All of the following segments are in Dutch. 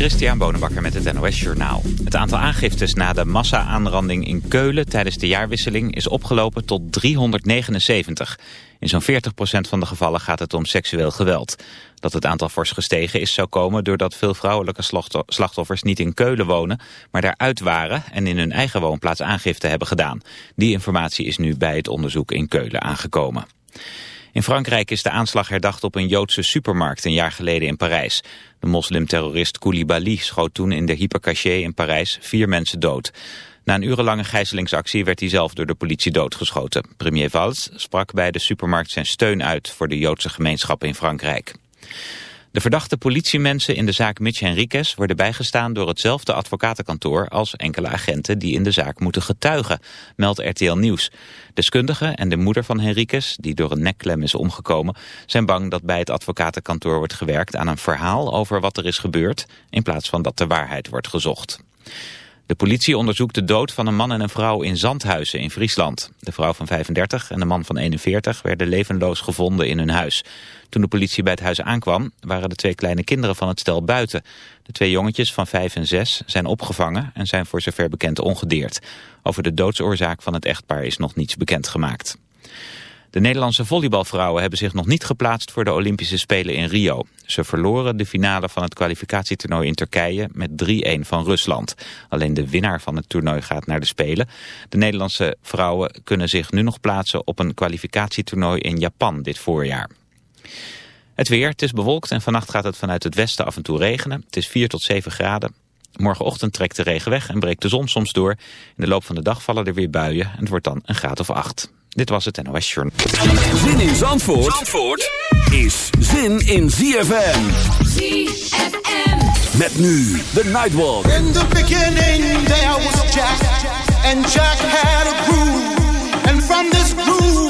Christian Bonenbakker met het NOS Journaal. Het aantal aangiftes na de massa-aanranding in Keulen tijdens de jaarwisseling is opgelopen tot 379. In zo'n 40% van de gevallen gaat het om seksueel geweld. Dat het aantal fors gestegen is zou komen doordat veel vrouwelijke slachtoffers niet in Keulen wonen, maar daaruit waren en in hun eigen woonplaats aangifte hebben gedaan. Die informatie is nu bij het onderzoek in Keulen aangekomen. In Frankrijk is de aanslag herdacht op een Joodse supermarkt een jaar geleden in Parijs. De moslimterrorist Koulibaly schoot toen in de Hypercaché in Parijs vier mensen dood. Na een urenlange gijzelingsactie werd hij zelf door de politie doodgeschoten. Premier Valls sprak bij de supermarkt zijn steun uit voor de Joodse gemeenschap in Frankrijk. De verdachte politiemensen in de zaak Mitch Henriquez worden bijgestaan door hetzelfde advocatenkantoor als enkele agenten die in de zaak moeten getuigen, meldt RTL Nieuws. Deskundigen en de moeder van Henriquez, die door een nekklem is omgekomen, zijn bang dat bij het advocatenkantoor wordt gewerkt aan een verhaal over wat er is gebeurd, in plaats van dat de waarheid wordt gezocht. De politie onderzoekt de dood van een man en een vrouw in Zandhuizen in Friesland. De vrouw van 35 en de man van 41 werden levenloos gevonden in hun huis. Toen de politie bij het huis aankwam, waren de twee kleine kinderen van het stel buiten. De twee jongetjes van 5 en 6 zijn opgevangen en zijn voor zover bekend ongedeerd. Over de doodsoorzaak van het echtpaar is nog niets bekendgemaakt. De Nederlandse volleybalvrouwen hebben zich nog niet geplaatst voor de Olympische Spelen in Rio. Ze verloren de finale van het kwalificatietoernooi in Turkije met 3-1 van Rusland. Alleen de winnaar van het toernooi gaat naar de Spelen. De Nederlandse vrouwen kunnen zich nu nog plaatsen op een kwalificatietoernooi in Japan dit voorjaar. Het weer, het is bewolkt en vannacht gaat het vanuit het westen af en toe regenen. Het is 4 tot 7 graden. Morgenochtend trekt de regen weg en breekt de zon soms door. In de loop van de dag vallen er weer buien en het wordt dan een graad of 8. Dit was het NOS Journal. Zin in Zandvoort, Zandvoort is zin in ZFM. ZFM. Met nu de Nightwalk. In the beginning there was Jack. And Jack had a groove. And from this groove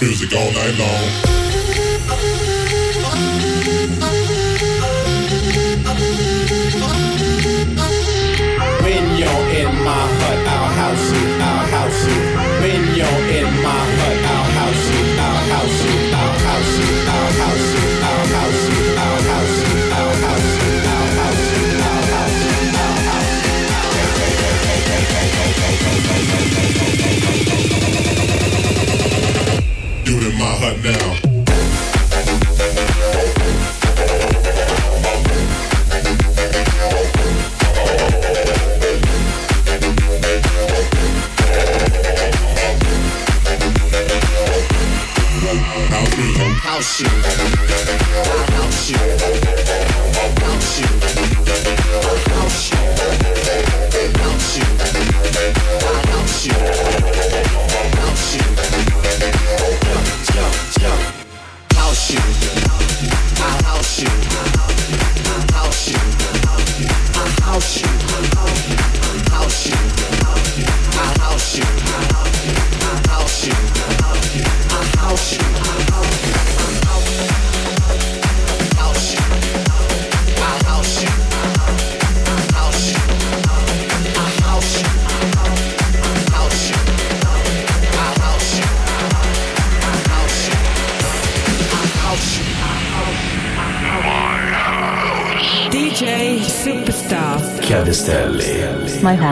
music all night long.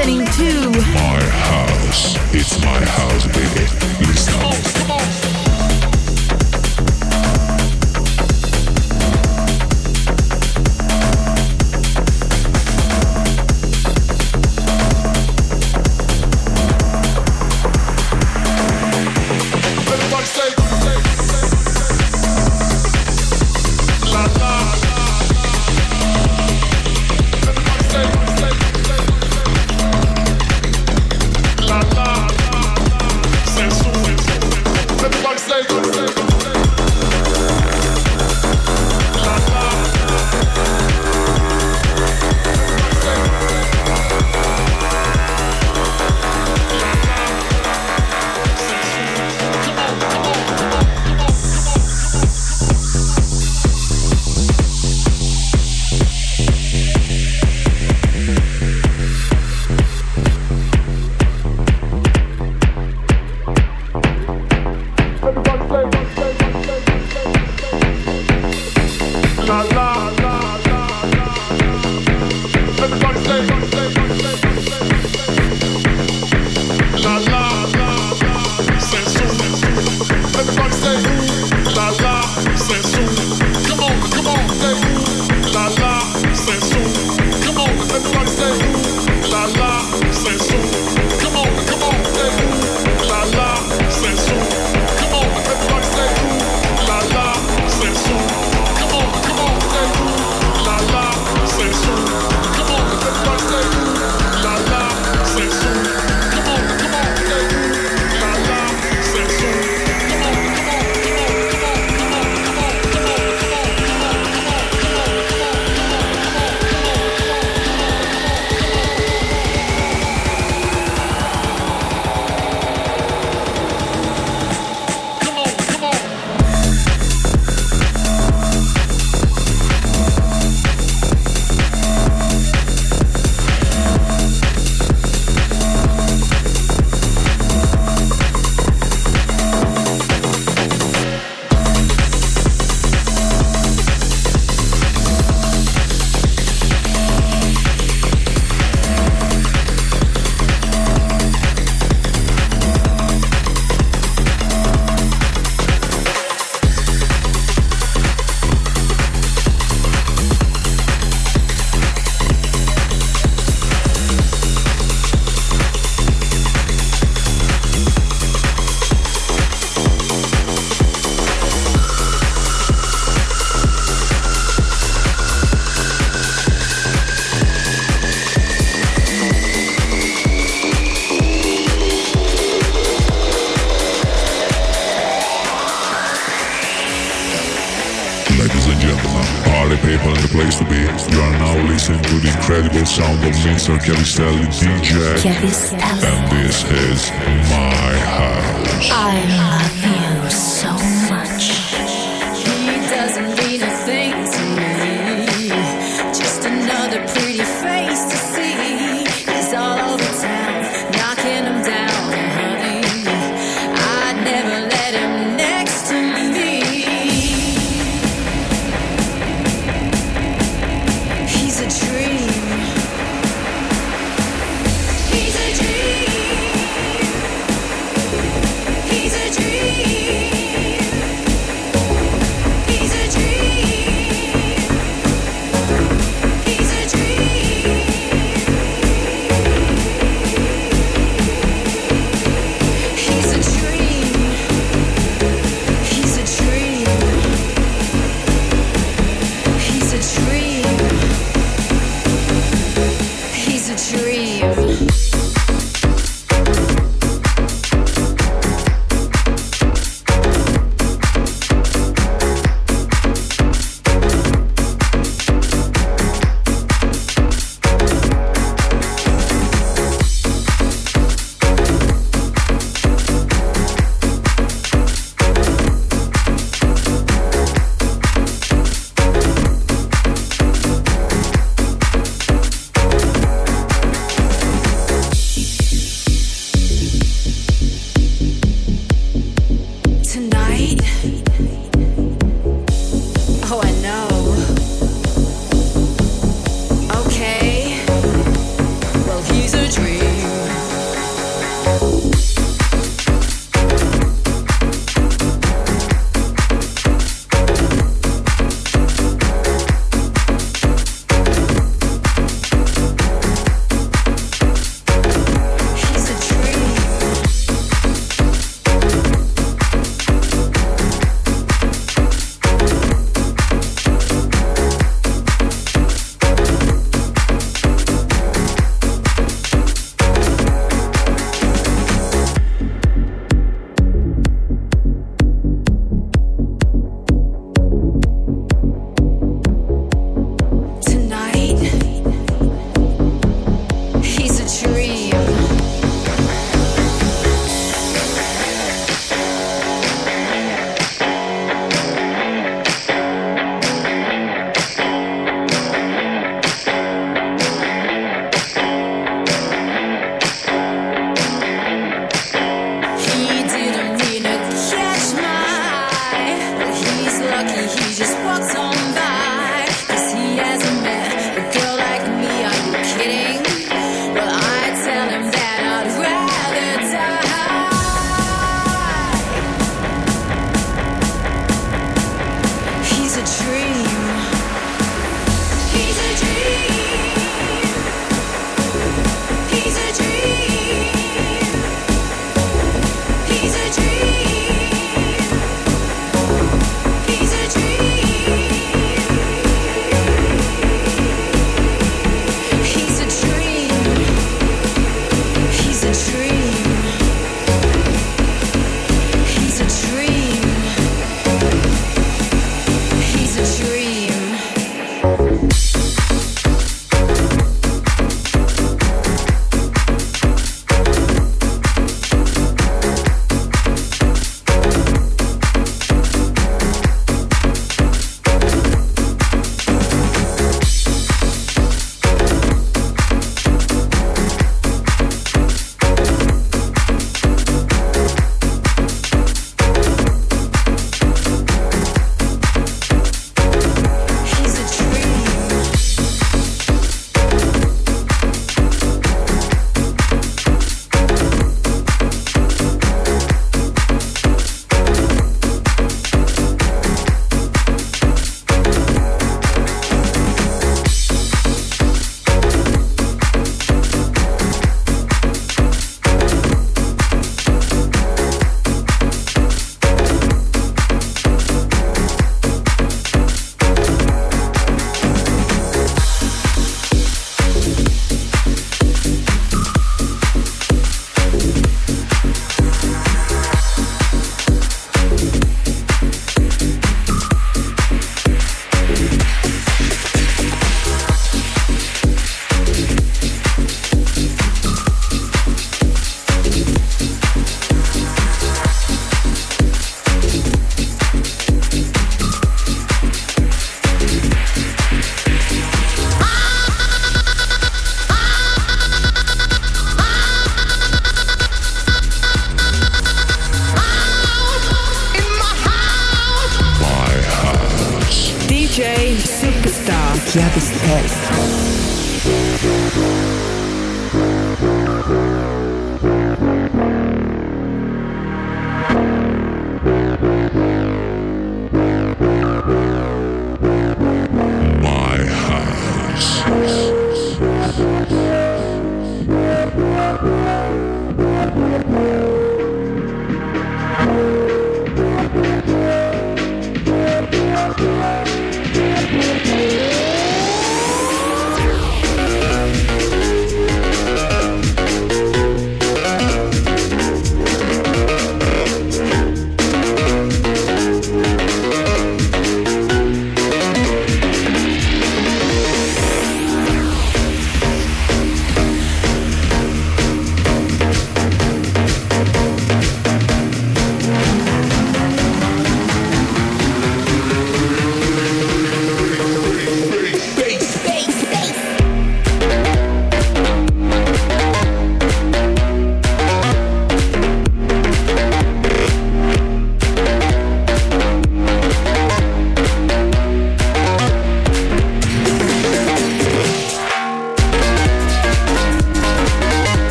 Listening to My house. It's my house,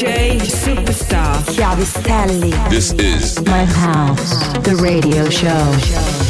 Superstar Chiavistelli. This is My House, the radio show.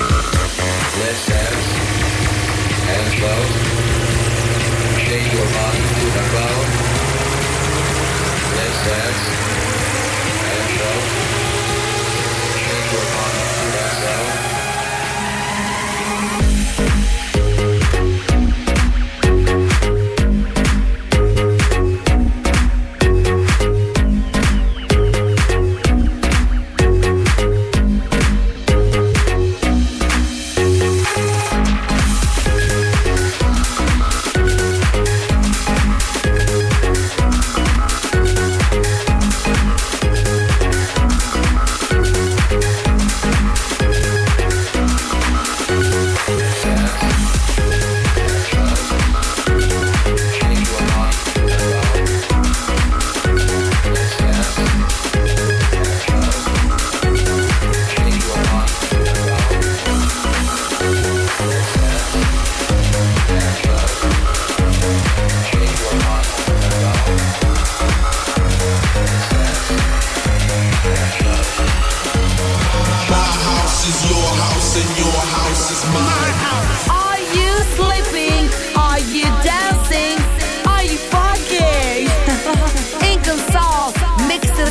this as and flow.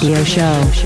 Radio show.